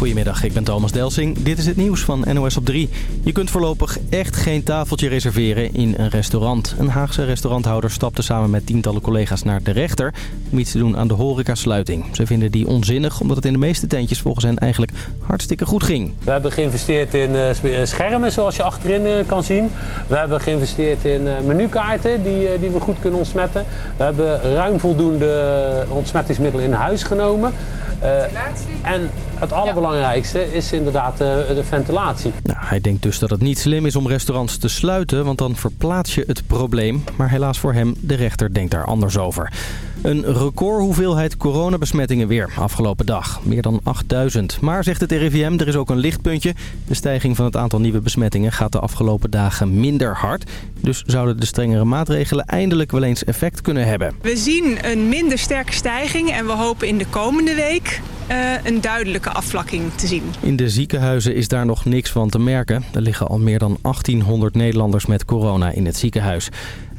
Goedemiddag, ik ben Thomas Delsing. Dit is het nieuws van NOS op 3. Je kunt voorlopig echt geen tafeltje reserveren in een restaurant. Een Haagse restauranthouder stapte samen met tientallen collega's naar de rechter... om iets te doen aan de horecasluiting. Ze vinden die onzinnig omdat het in de meeste tentjes volgens hen eigenlijk hartstikke goed ging. We hebben geïnvesteerd in eh, schermen zoals je achterin eh, kan zien. We hebben geïnvesteerd in eh, menukaarten die, die we goed kunnen ontsmetten. We hebben ruim voldoende ontsmettingsmiddelen in huis genomen. en het allerbelangrijkste is inderdaad de ventilatie. Nou, hij denkt dus dat het niet slim is om restaurants te sluiten, want dan verplaats je het probleem. Maar helaas voor hem, de rechter denkt daar anders over. Een record hoeveelheid coronabesmettingen weer afgelopen dag. Meer dan 8000. Maar zegt het RIVM, er is ook een lichtpuntje. De stijging van het aantal nieuwe besmettingen gaat de afgelopen dagen minder hard. Dus zouden de strengere maatregelen eindelijk wel eens effect kunnen hebben. We zien een minder sterke stijging en we hopen in de komende week uh, een duidelijke afvlakking te zien. In de ziekenhuizen is daar nog niks van te merken. Er liggen al meer dan 1800 Nederlanders met corona in het ziekenhuis.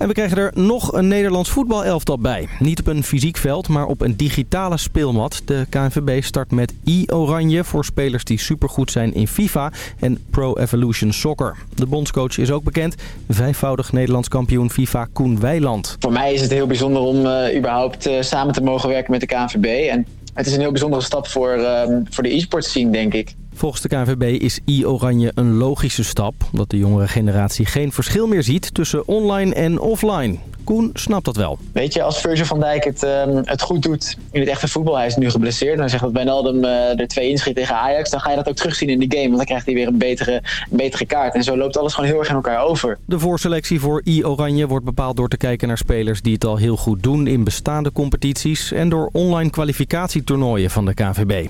En we krijgen er nog een Nederlands voetbalelftal bij. Niet op een fysiek veld, maar op een digitale speelmat. De KNVB start met e-oranje voor spelers die supergoed zijn in FIFA en Pro Evolution Soccer. De bondscoach is ook bekend, vijfvoudig Nederlands kampioen FIFA Koen Weiland. Voor mij is het heel bijzonder om uh, überhaupt uh, samen te mogen werken met de KNVB. En het is een heel bijzondere stap voor, uh, voor de e-sport scene, denk ik. Volgens de KNVB is e-oranje een logische stap... omdat de jongere generatie geen verschil meer ziet tussen online en offline. Koen snapt dat wel. Weet je, als Virgil van Dijk het, um, het goed doet in het echte voetbal... hij is nu geblesseerd en dan zegt dat Wijnaldum uh, er twee inschiet tegen Ajax... dan ga je dat ook terugzien in de game, want dan krijgt hij weer een betere, een betere kaart. En zo loopt alles gewoon heel erg in elkaar over. De voorselectie voor e-oranje wordt bepaald door te kijken naar spelers... die het al heel goed doen in bestaande competities... en door online kwalificatietoernooien van de KNVB.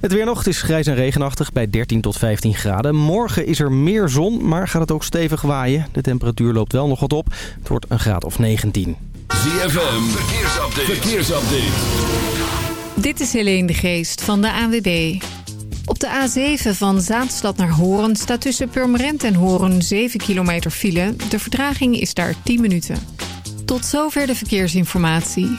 Het weer nog, het is grijs en regenachtig bij 13 tot 15 graden. Morgen is er meer zon, maar gaat het ook stevig waaien. De temperatuur loopt wel nog wat op. Het wordt een graad of 19. ZFM, verkeersupdate. verkeersupdate. Dit is Helene de Geest van de ANWB. Op de A7 van Zaanstad naar Horen staat tussen Purmerend en Horen 7 kilometer file. De vertraging is daar 10 minuten. Tot zover de verkeersinformatie.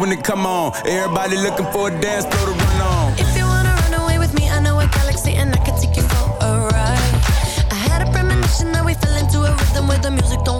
When it come on. Everybody looking for a dance floor to run on. If you wanna run away with me, I know a galaxy and I can take you for a ride. I had a premonition that we fell into a rhythm where the music don't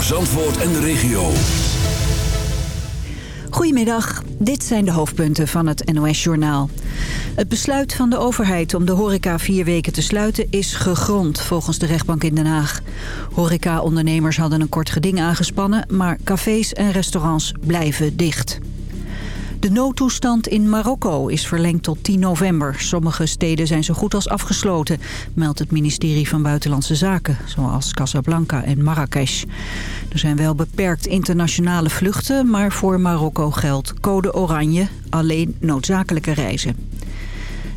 Zandvoort en de regio. Goedemiddag, dit zijn de hoofdpunten van het NOS-journaal. Het besluit van de overheid om de horeca vier weken te sluiten is gegrond, volgens de rechtbank in Den Haag. Horeca-ondernemers hadden een kort geding aangespannen, maar cafés en restaurants blijven dicht. De noodtoestand in Marokko is verlengd tot 10 november. Sommige steden zijn zo goed als afgesloten, meldt het ministerie van Buitenlandse Zaken, zoals Casablanca en Marrakesh. Er zijn wel beperkt internationale vluchten, maar voor Marokko geldt code oranje, alleen noodzakelijke reizen.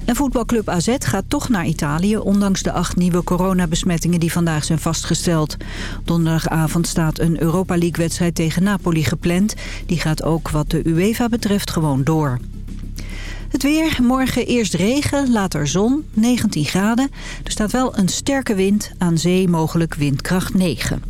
En voetbalclub AZ gaat toch naar Italië... ondanks de acht nieuwe coronabesmettingen die vandaag zijn vastgesteld. Donderdagavond staat een Europa League-wedstrijd tegen Napoli gepland. Die gaat ook wat de UEFA betreft gewoon door. Het weer, morgen eerst regen, later zon, 19 graden. Er staat wel een sterke wind, aan zee mogelijk windkracht 9.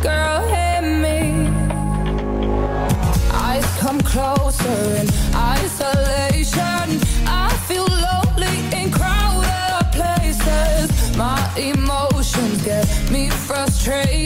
girl, hit me. Eyes come closer in isolation. I feel lonely in crowded places. My emotions get me frustrated.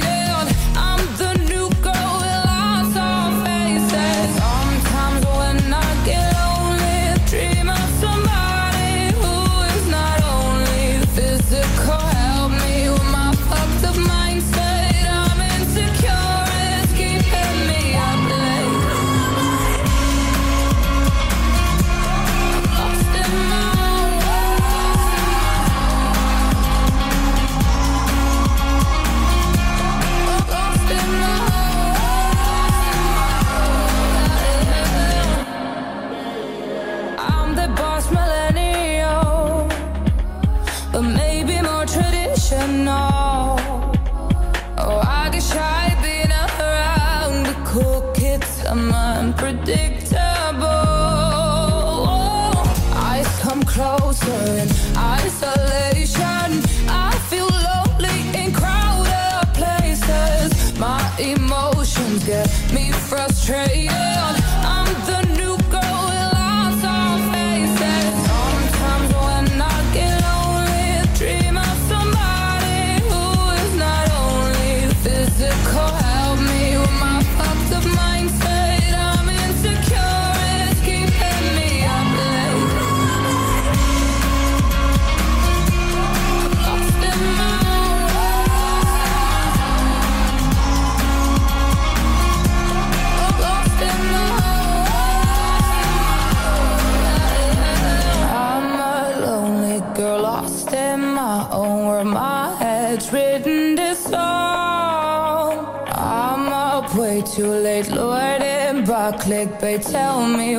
But tell me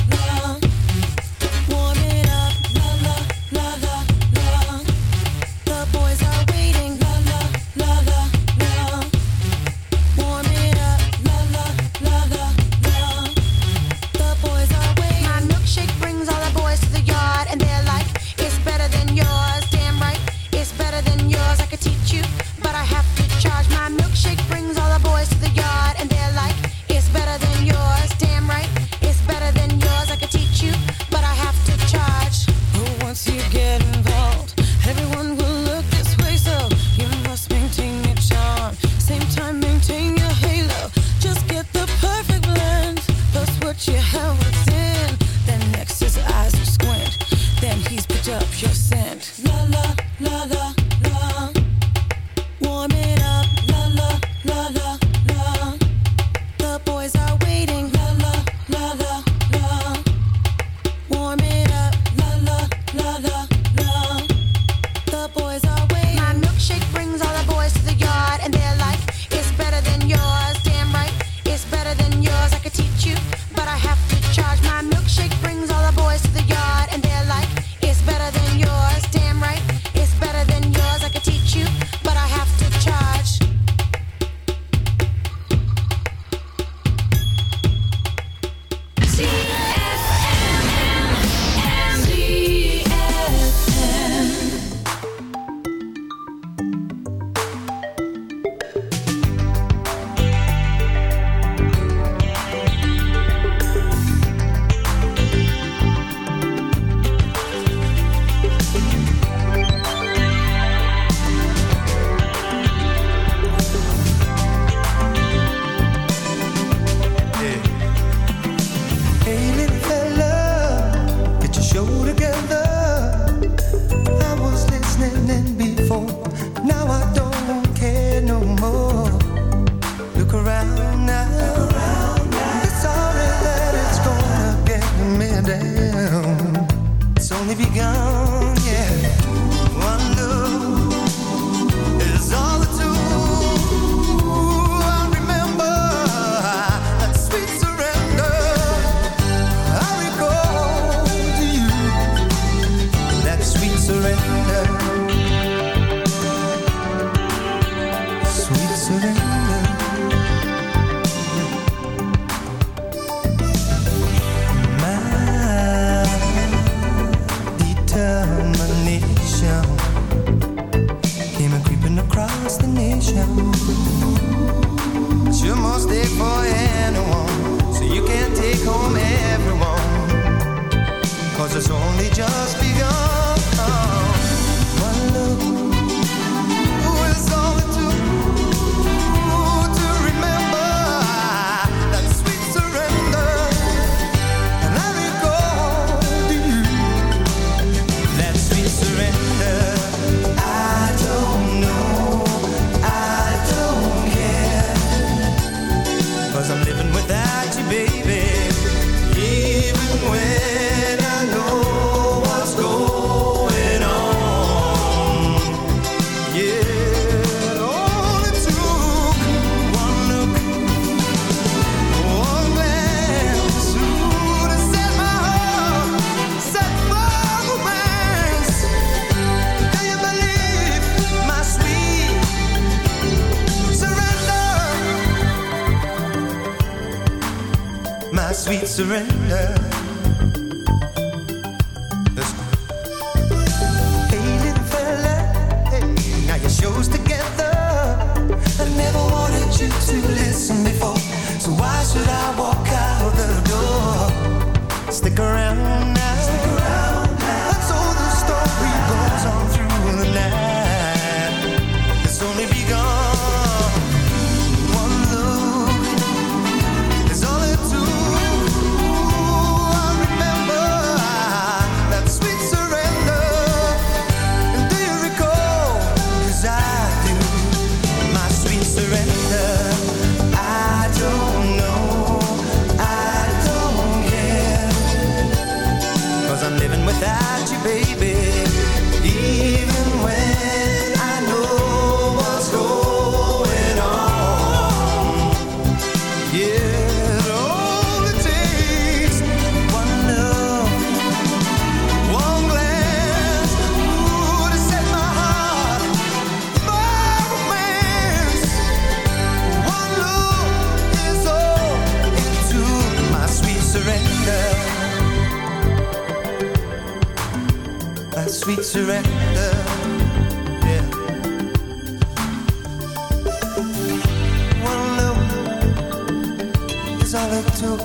All it took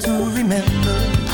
to remember.